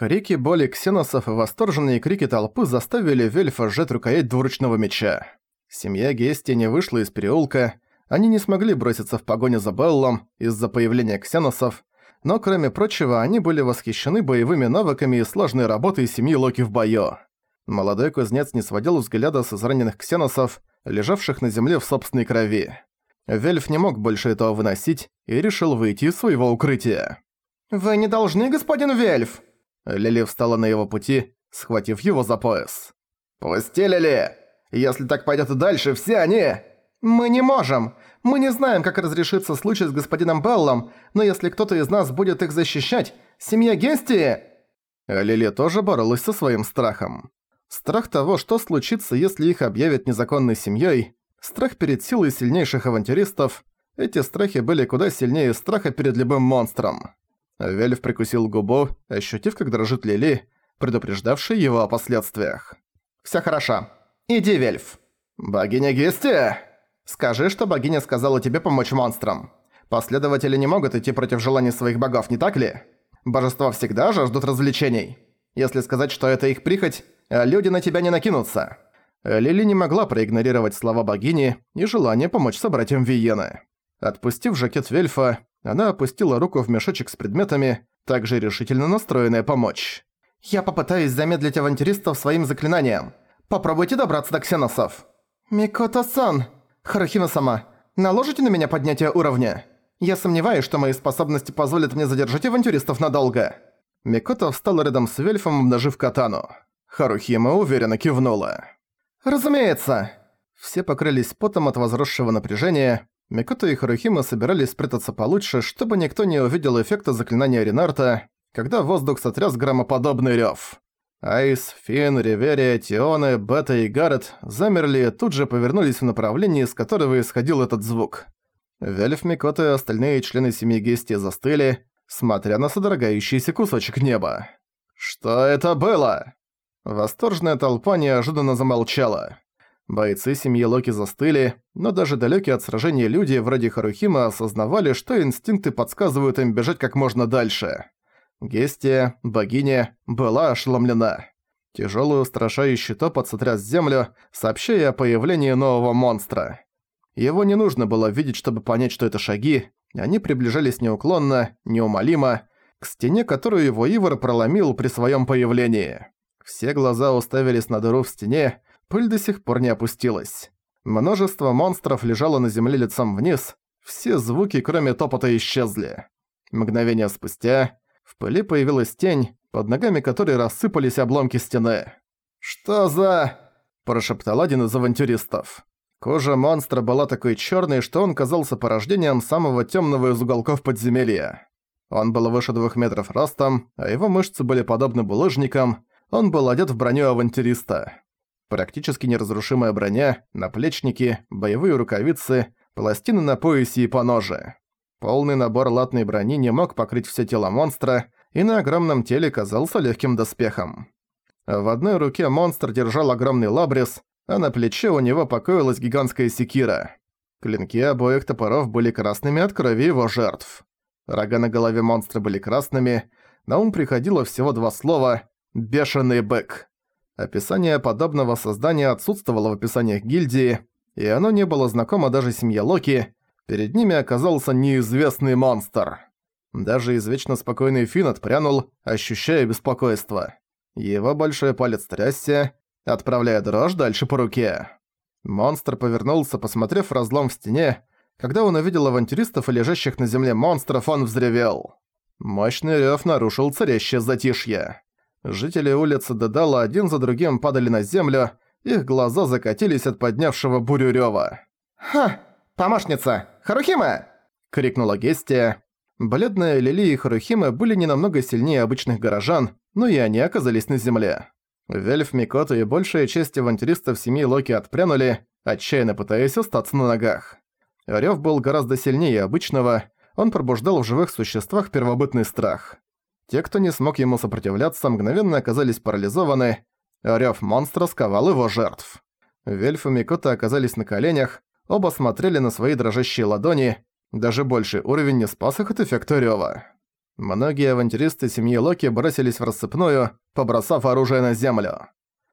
Крики боли ксеносов и восторженные крики толпы заставили Вельфа сжать рукоять двуручного меча. Семья Гести не вышла из переулка, они не смогли броситься в погоню за Беллом из-за появления ксеносов, но кроме прочего они были восхищены боевыми навыками и сложной работой семьи Локи в бою. Молодой кузнец не сводил взгляда с израненных ксеносов, лежавших на земле в собственной крови. Вельф не мог больше этого выносить и решил выйти из своего укрытия. «Вы не должны, господин Вельф!» Лили встала на его пути, схватив его за пояс. «Пусти, Лили! Если так пойдет и дальше, все они...» «Мы не можем! Мы не знаем, как разрешится случай с господином Беллом, но если кто-то из нас будет их защищать, семья Гести...» Лили тоже боролась со своим страхом. Страх того, что случится, если их объявят незаконной семьей, страх перед силой сильнейших авантюристов, эти страхи были куда сильнее страха перед любым монстром. Вельф прикусил губу, ощутив, как дрожит Лили, предупреждавший его о последствиях. «Всё хорошо. Иди, Вельф». «Богиня Гести!» «Скажи, что богиня сказала тебе помочь монстрам. Последователи не могут идти против желаний своих богов, не так ли? Божества всегда жаждут развлечений. Если сказать, что это их прихоть, люди на тебя не накинутся». Лили не могла проигнорировать слова богини и желание помочь собратьям Виены. Отпустив жакет Вельфа, она опустила руку в мешочек с предметами, также решительно настроенная помочь. «Я попытаюсь замедлить авантюристов своим заклинанием. Попробуйте добраться до ксеносов». «Микото-сан, Харахима-сама, наложите на меня поднятие уровня? Я сомневаюсь, что мои способности позволят мне задержать авантюристов надолго». Микото встала рядом с Вельфом, обнажив катану. Харухима уверенно кивнула. «Разумеется!» Все покрылись потом от возросшего напряжения. Микото и Харухима собирались спрятаться получше, чтобы никто не увидел эффекта заклинания Ренарта, когда воздух сотряс громоподобный рёв. Айс, Фин, Риверия, Тионе, Бета и Гаррет замерли и тут же повернулись в направлении, с которого исходил этот звук. Вельф, Микото и остальные члены семьи Гести застыли, смотря на содрогающийся кусочек неба. «Что это было?» Восторженная толпа неожиданно замолчала. Бойцы семьи Локи застыли, но даже далекие от сражения люди вроде Харухима осознавали, что инстинкты подсказывают им бежать как можно дальше. Гестия, богиня, была ошеломлена. Тяжелый устрашающий топот сотряс землю, сообщая о появлении нового монстра. Его не нужно было видеть, чтобы понять, что это шаги. Они приближались неуклонно, неумолимо, к стене, которую его Ивар проломил при своем появлении. Все глаза уставились на дыру в стене, Пыль до сих пор не опустилась. Множество монстров лежало на земле лицом вниз, все звуки, кроме топота, исчезли. Мгновение спустя в пыли появилась тень, под ногами которой рассыпались обломки стены. «Что за...» – прошептал один из авантюристов. Кожа монстра была такой черной, что он казался порождением самого темного из уголков подземелья. Он был выше двух метров ростом, а его мышцы были подобны булыжникам, он был одет в броню авантюриста. Практически неразрушимая броня, наплечники, боевые рукавицы, пластины на поясе и по ноже. Полный набор латной брони не мог покрыть все тело монстра, и на огромном теле казался легким доспехом. В одной руке монстр держал огромный лабрис, а на плече у него покоилась гигантская секира. Клинки обоих топоров были красными от крови его жертв. Рога на голове монстра были красными, на ум приходило всего два слова «бешеный бык». Описание подобного создания отсутствовало в описаниях гильдии, и оно не было знакомо даже семье Локи, перед ними оказался неизвестный монстр. Даже извечно спокойный Финн отпрянул, ощущая беспокойство. Его большой палец трясся, отправляя дрожь дальше по руке. Монстр повернулся, посмотрев в разлом в стене. Когда он увидел авантюристов и лежащих на земле монстров, он взревел. Мощный рёв нарушил царящее затишье. Жители улицы Дедала один за другим падали на землю, их глаза закатились от поднявшего бурю рёва. «Ха! Помощница! Харухима!» — крикнула Гестия. Бледная Лили и Харухима были не намного сильнее обычных горожан, но и они оказались на земле. Вельф, Микото и большая часть авантюристов семьи Локи отпрянули, отчаянно пытаясь остаться на ногах. Рёв был гораздо сильнее обычного, он пробуждал в живых существах первобытный страх. Те, кто не смог ему сопротивляться, мгновенно оказались парализованы, а рёв монстра сковал его жертв. Вельф и Микота оказались на коленях, оба смотрели на свои дрожащие ладони, даже больший уровень не спас их от эффекта рёва. Многие авантюристы семьи Локи бросились в рассыпную, побросав оружие на землю.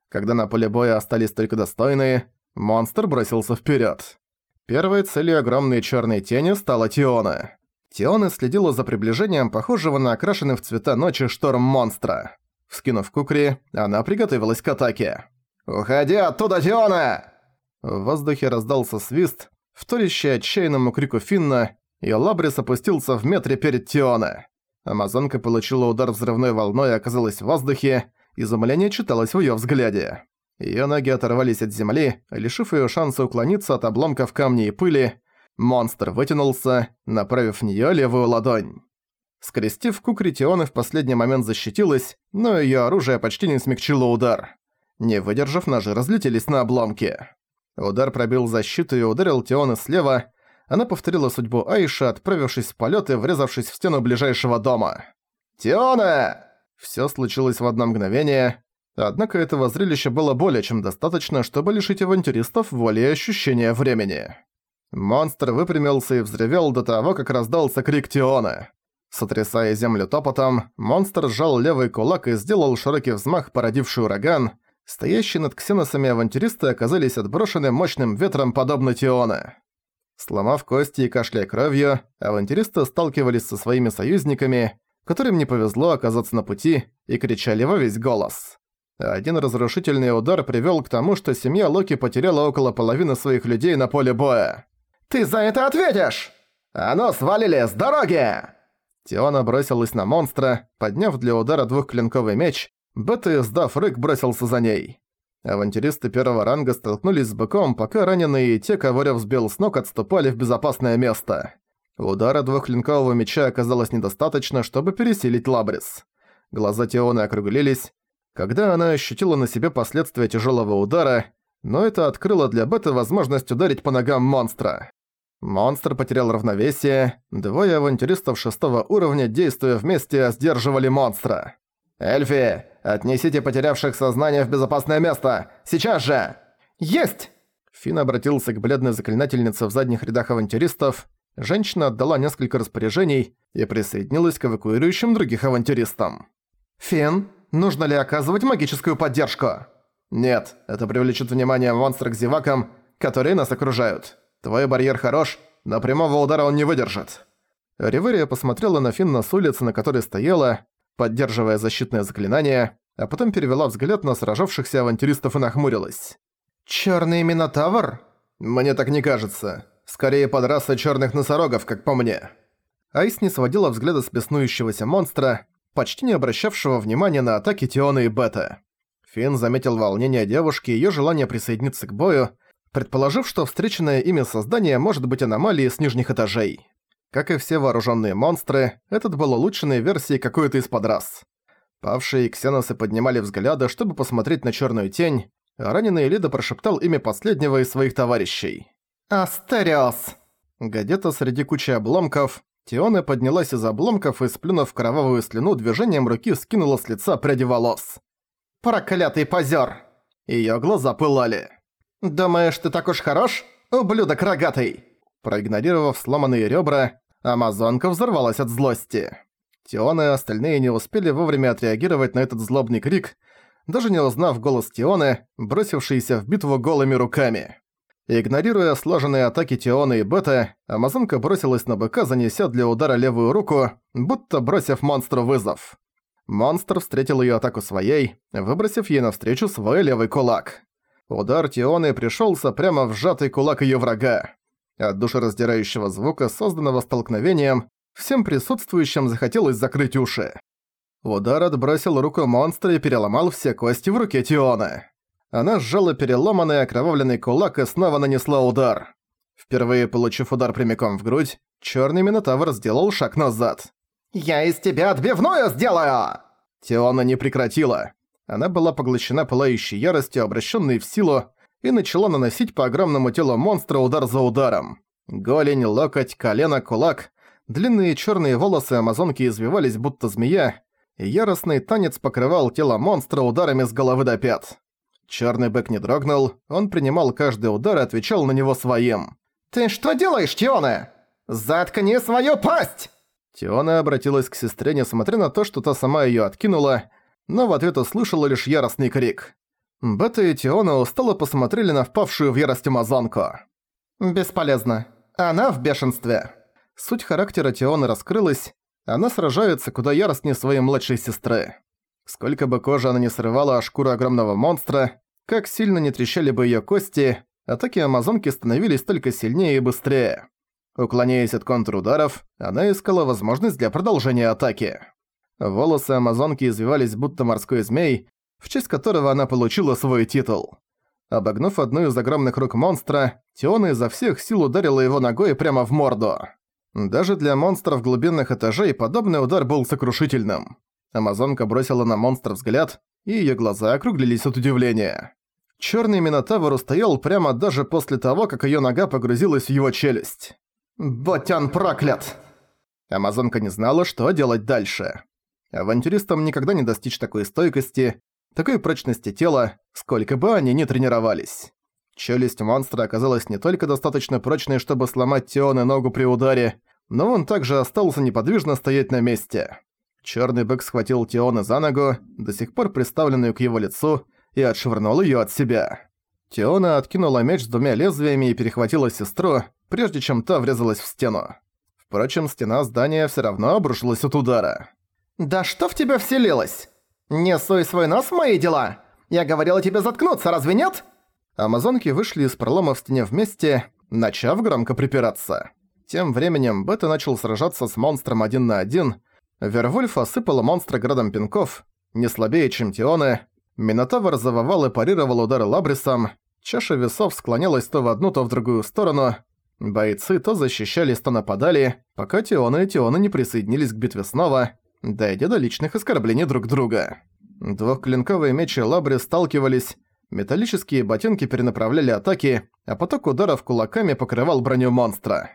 Когда на поле боя остались только достойные, монстр бросился вперед. Первой целью огромной черной тени стала Тиона. Тиона следила за приближением похожего на окрашенный в цвета ночи шторм монстра. Вскинув кукри, она приготовилась к атаке. «Уходи оттуда, Тиона!» В воздухе раздался свист, вторящий отчаянному крику Финна, и Лабрис опустился в метре перед Тиона. Амазонка получила удар взрывной волной и оказалась в воздухе, изумление читалось в её взгляде. Её ноги оторвались от земли, лишив её шанса уклониться от обломков камней и пыли. Монстр вытянулся, направив в неё левую ладонь. Скрестив кукри, Тиона в последний момент защитилась, но её оружие почти не смягчило удар. Не выдержав, ножи разлетелись на обломки. Удар пробил защиту и ударил Тиона слева. Она повторила судьбу Айши, отправившись в полёт и врезавшись в стену ближайшего дома. «Тиона!» Всё случилось в одно мгновение. Однако этого зрелища было более чем достаточно, чтобы лишить авантюристов воли и ощущения времени. Монстр выпрямился и взревел до того, как раздался крик Тиона. Сотрясая землю топотом, монстр сжал левый кулак и сделал широкий взмах, породивший ураган. Стоящие над ксеносами авантюристы оказались отброшены мощным ветром, подобно Тиона. Сломав кости и кашляя кровью, авантюристы сталкивались со своими союзниками, которым не повезло оказаться на пути, и кричали во весь голос. Один разрушительный удар привёл к тому, что семья Локи потеряла около половины своих людей на поле боя. «Ты за это ответишь! А ну, свалили с дороги!» Тиона бросилась на монстра, подняв для удара двухклинковый меч, Бета, сдав рык, бросился за ней. Авантюристы первого ранга столкнулись с быком, пока раненые и те, кого Рёв сбил с ног, отступали в безопасное место. Удара двухклинкового меча оказалось недостаточно, чтобы пересилить Лабрис. Глаза Тионы округлились, когда она ощутила на себе последствия тяжелого удара, но это открыло для Беты возможность ударить по ногам монстра. Монстр потерял равновесие, двое авантюристов шестого уровня, действуя вместе, сдерживали монстра. «Эльфи, отнесите потерявших сознание в безопасное место! Сейчас же!» «Есть!» Финн обратился к бледной заклинательнице в задних рядах авантюристов. Женщина отдала несколько распоряжений и присоединилась к эвакуирующим других авантюристам. «Финн, нужно ли оказывать магическую поддержку?» «Нет, это привлечет внимание монстра к зевакам, которые нас окружают. Твой барьер хорош, но прямого удара он не выдержит». Риверия посмотрела на Финна с улицы, на которой стояла, поддерживая защитное заклинание, а потом перевела взгляд на сражавшихся авантюристов и нахмурилась. «Чёрный Минотавр?» «Мне так не кажется. Скорее под раса чёрных носорогов, как по мне». Айс не сводила взгляда с беснующегося монстра, почти не обращавшего внимания на атаки Тиона и Бета. Финн заметил волнение девушки и её желание присоединиться к бою, предположив, что встреченное ими создание может быть аномалией с нижних этажей. Как и все вооруженные монстры, этот был улучшенной версией какой-то из подрас. Павшие ксеносы поднимали взгляды, чтобы посмотреть на черную тень, а раненый Лида прошептал имя последнего из своих товарищей. «Астериос!» Гадета среди кучи обломков. Тиона поднялась из обломков и, сплюнув кровавую слюну, движением руки скинула с лица пряди волос. «Проклятый позер! Её глаза пылали. «Думаешь, ты так уж хорош, ублюдок рогатый?» Проигнорировав сломанные ребра, Амазонка взорвалась от злости. Тиона и остальные не успели вовремя отреагировать на этот злобный крик, даже не узнав голос Тионы, бросившиеся в битву голыми руками. Игнорируя сложенные атаки Тионы и Бета, Амазонка бросилась на быка, занеся для удара левую руку, будто бросив монстру вызов. Монстр встретил её атаку своей, выбросив ей навстречу свой левый кулак. Удар Тионы пришёлся прямо в сжатый кулак её врага. От душераздирающего звука, созданного столкновением, всем присутствующим захотелось закрыть уши. Удар отбросил руку монстра и переломал все кости в руке Тиона. Она сжала переломанный окровавленный кулак и снова нанесла удар. Впервые получив удар прямиком в грудь, черный Минотавр сделал шаг назад. «Я из тебя отбивную сделаю!» Тиона не прекратила. Она была поглощена пылающей яростью, обращенной в силу, и начала наносить по огромному телу монстра удар за ударом. Голень, локоть, колено, кулак. Длинные черные волосы амазонки извивались будто змея, и яростный танец покрывал тело монстра ударами с головы до пят. Черный бык не дрогнул, он принимал каждый удар и отвечал на него своим. «Ты что делаешь, Тиона? Заткни свою пасть!» Тиона обратилась к сестре, несмотря на то, что та сама её откинула, но в ответ услышала лишь яростный крик. Бета и Тиона устало посмотрели на впавшую в ярость амазонку. «Бесполезно. Она в бешенстве». Суть характера Тионы раскрылась, она сражается куда яростнее своей младшей сестры. Сколько бы кожи она не срывала о шкуру огромного монстра, как сильно не трещали бы её кости, атаки амазонки становились только сильнее и быстрее. Уклоняясь от контрударов, она искала возможность для продолжения атаки. Волосы амазонки извивались будто морской змей, в честь которого она получила свой титул. Обогнув одну из огромных рук монстра, Тиона изо всех сил ударила его ногой прямо в морду. Даже для монстров глубинных этажей подобный удар был сокрушительным. Амазонка бросила на монстра взгляд, и её глаза округлились от удивления. Чёрный Минотавр устоял прямо даже после того, как её нога погрузилась в его челюсть. «Будь он проклят!» Амазонка не знала, что делать дальше. Авантюристам никогда не достичь такой стойкости, такой прочности тела, сколько бы они ни тренировались. Челюсть монстра оказалась не только достаточно прочной, чтобы сломать Тионе ногу при ударе, но он также остался неподвижно стоять на месте. Чёрный бык схватил Тионе за ногу, до сих пор приставленную к его лицу, и отшвырнул её от себя. Тиона откинула меч с двумя лезвиями и перехватила сестру, прежде чем та врезалась в стену. Впрочем, стена здания всё равно обрушилась от удара. «Да что в тебя вселилось? Не суй свой нос в мои дела! Я говорила тебе заткнуться, разве нет?» Амазонки вышли из пролома в стене вместе, начав громко припираться. Тем временем Бета начал сражаться с монстром один на один. Вервольф осыпала монстра градом пинков, не слабее, чем Тионы. Минотавр завывал и парировал удары лабрисом. Чаша весов склонялась то в одну, то в другую сторону. Бойцы то защищались, то нападали, пока Тионы и Тионы не присоединились к битве снова, дойдя до личных оскорблений друг друга. Двухклинковые мечи Лабри сталкивались, металлические ботинки перенаправляли атаки, а поток ударов кулаками покрывал броню монстра.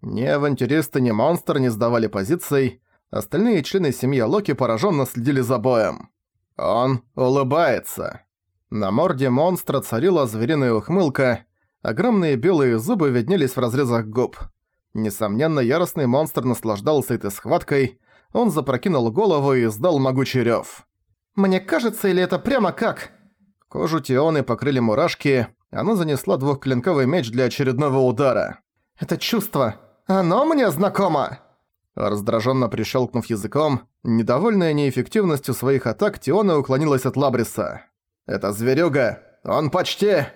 Ни авантюристы, ни монстр не сдавали позиций, остальные члены семьи Локи пораженно следили за боем. Он улыбается. На морде монстра царила звериная ухмылка, огромные белые зубы виднелись в разрезах губ. Несомненно, яростный монстр наслаждался этой схваткой, он запрокинул голову и издал могучий рёв. «Мне кажется, или это прямо как?» Кожу Тионы покрыли мурашки, она занесла двухклинковый меч для очередного удара. «Это чувство, оно мне знакомо!» Раздраженно прищелкнув языком, недовольная неэффективностью своих атак, Тиона уклонилась от Лабриса. «Это зверюга! Он почти...»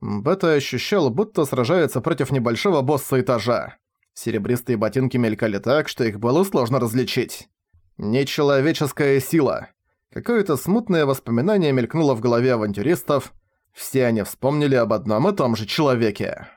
Бета ощущал, будто сражается против небольшого босса этажа. Серебристые ботинки мелькали так, что их было сложно различить. Нечеловеческая сила. Какое-то смутное воспоминание мелькнуло в голове авантюристов. Все они вспомнили об одном и том же человеке.